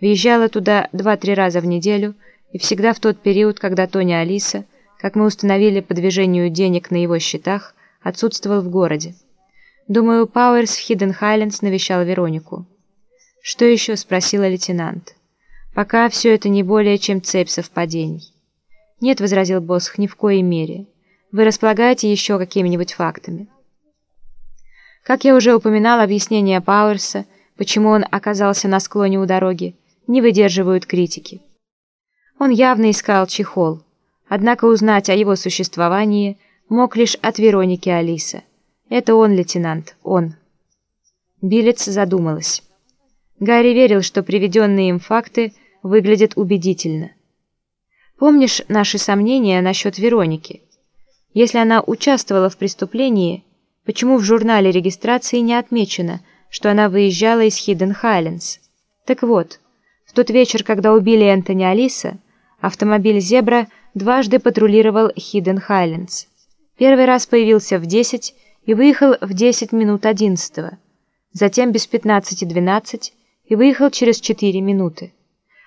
Въезжала туда два-три раза в неделю и всегда в тот период, когда Тони Алиса, как мы установили по движению денег на его счетах, отсутствовал в городе. Думаю, Пауэрс в Хидден Хайлендс навещал Веронику. «Что еще?» — спросила лейтенант. «Пока все это не более чем цепь совпадений». «Нет», — возразил Босх, — «ни в коей мере. Вы располагаете еще какими-нибудь фактами?» Как я уже упоминал, объяснения Пауэрса, почему он оказался на склоне у дороги, не выдерживают критики. Он явно искал чехол, однако узнать о его существовании мог лишь от Вероники Алиса. Это он, лейтенант, он. Билец задумалась. Гарри верил, что приведенные им факты выглядят убедительно. Помнишь наши сомнения насчет Вероники? Если она участвовала в преступлении, Почему в журнале регистрации не отмечено, что она выезжала из Хидден Хайлендс? Так вот, тот вечер, когда убили Энтони Алиса, автомобиль «Зебра» дважды патрулировал Хидден Хайлендс. Первый раз появился в 10 и выехал в 10 минут 11 затем без 15.12 и выехал через 4 минуты.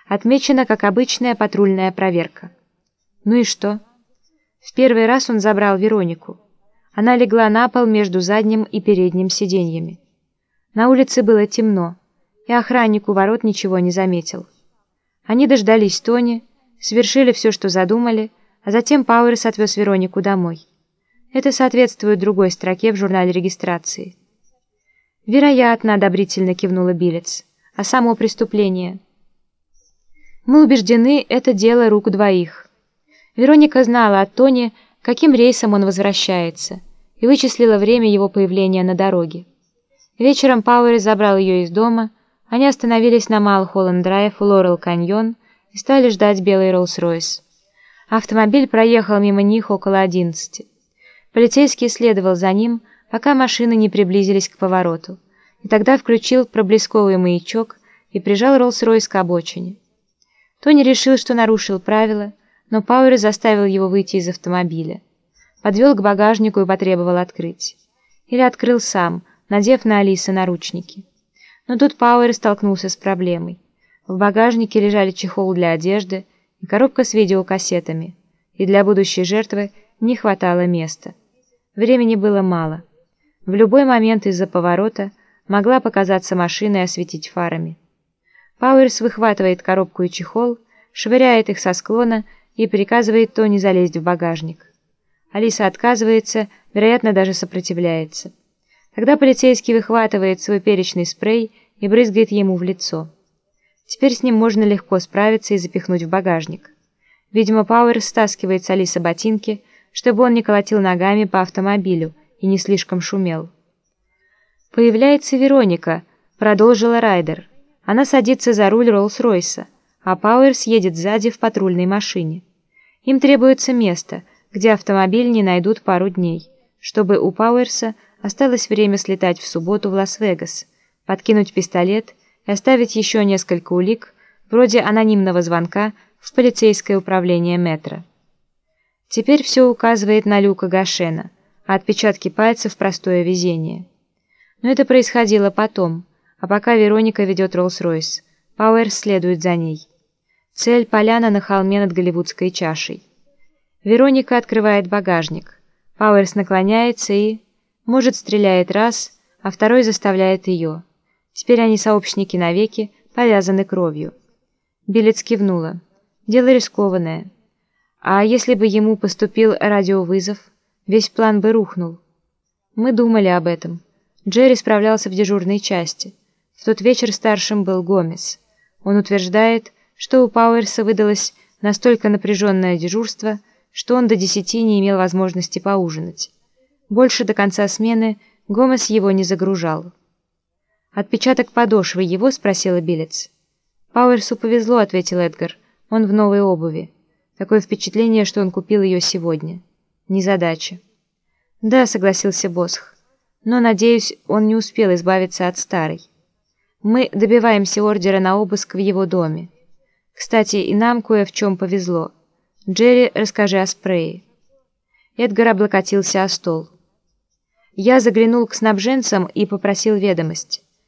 Отмечено как обычная патрульная проверка. Ну и что? В первый раз он забрал Веронику. Она легла на пол между задним и передним сиденьями. На улице было темно, и охранник у ворот ничего не заметил. Они дождались Тони, совершили все, что задумали, а затем Пауэрс отвез Веронику домой. Это соответствует другой строке в журнале регистрации. «Вероятно», — одобрительно кивнула Билец. «А само преступление?» «Мы убеждены, это дело рук двоих». Вероника знала от Тони, каким рейсом он возвращается, и вычислила время его появления на дороге. Вечером Пауэр забрал ее из дома, они остановились на Малхолланд-драйв Лорел-каньон и стали ждать белый Роллс-Ройс. Автомобиль проехал мимо них около одиннадцати. Полицейский следовал за ним, пока машины не приблизились к повороту, и тогда включил проблесковый маячок и прижал Роллс-Ройс к обочине. Тони решил, что нарушил правила, но Пауэр заставил его выйти из автомобиля. Подвел к багажнику и потребовал открыть. Или открыл сам, надев на Алиса наручники. Но тут Пауэр столкнулся с проблемой. В багажнике лежали чехол для одежды и коробка с видеокассетами, и для будущей жертвы не хватало места. Времени было мало. В любой момент из-за поворота могла показаться машина и осветить фарами. Пауэрс выхватывает коробку и чехол, швыряет их со склона и приказывает Тони залезть в багажник. Алиса отказывается, вероятно, даже сопротивляется. Тогда полицейский выхватывает свой перечный спрей и брызгает ему в лицо. Теперь с ним можно легко справиться и запихнуть в багажник. Видимо, Пауэрс стаскивает с Алисо ботинки, чтобы он не колотил ногами по автомобилю и не слишком шумел. «Появляется Вероника», — продолжила Райдер. Она садится за руль Роллс-Ройса, а Пауэрс едет сзади в патрульной машине. Им требуется место, где автомобиль не найдут пару дней, чтобы у Пауэрса осталось время слетать в субботу в Лас-Вегас, подкинуть пистолет и оставить еще несколько улик, вроде анонимного звонка в полицейское управление метро. Теперь все указывает на Люка Гашена, а отпечатки пальцев – простое везение. Но это происходило потом, а пока Вероника ведет Роллс-Ройс, Пауэрс следует за ней. Цель – поляна на холме над Голливудской чашей. Вероника открывает багажник. Пауэрс наклоняется и... Может, стреляет раз, а второй заставляет ее. Теперь они сообщники навеки, повязаны кровью. Билец кивнула. Дело рискованное. А если бы ему поступил радиовызов, весь план бы рухнул. Мы думали об этом. Джерри справлялся в дежурной части. В тот вечер старшим был Гомес. Он утверждает, что у Пауэрса выдалось настолько напряженное дежурство, что он до десяти не имел возможности поужинать. Больше до конца смены Гомес его не загружал. «Отпечаток подошвы его?» — спросила Билец. «Пауэрсу повезло», — ответил Эдгар. «Он в новой обуви. Такое впечатление, что он купил ее сегодня. Незадача». «Да», — согласился Босх. «Но, надеюсь, он не успел избавиться от старой. Мы добиваемся ордера на обыск в его доме». Кстати, и нам кое в чем повезло. Джерри, расскажи о спрее. Эдгар облокотился о стол. Я заглянул к снабженцам и попросил ведомость.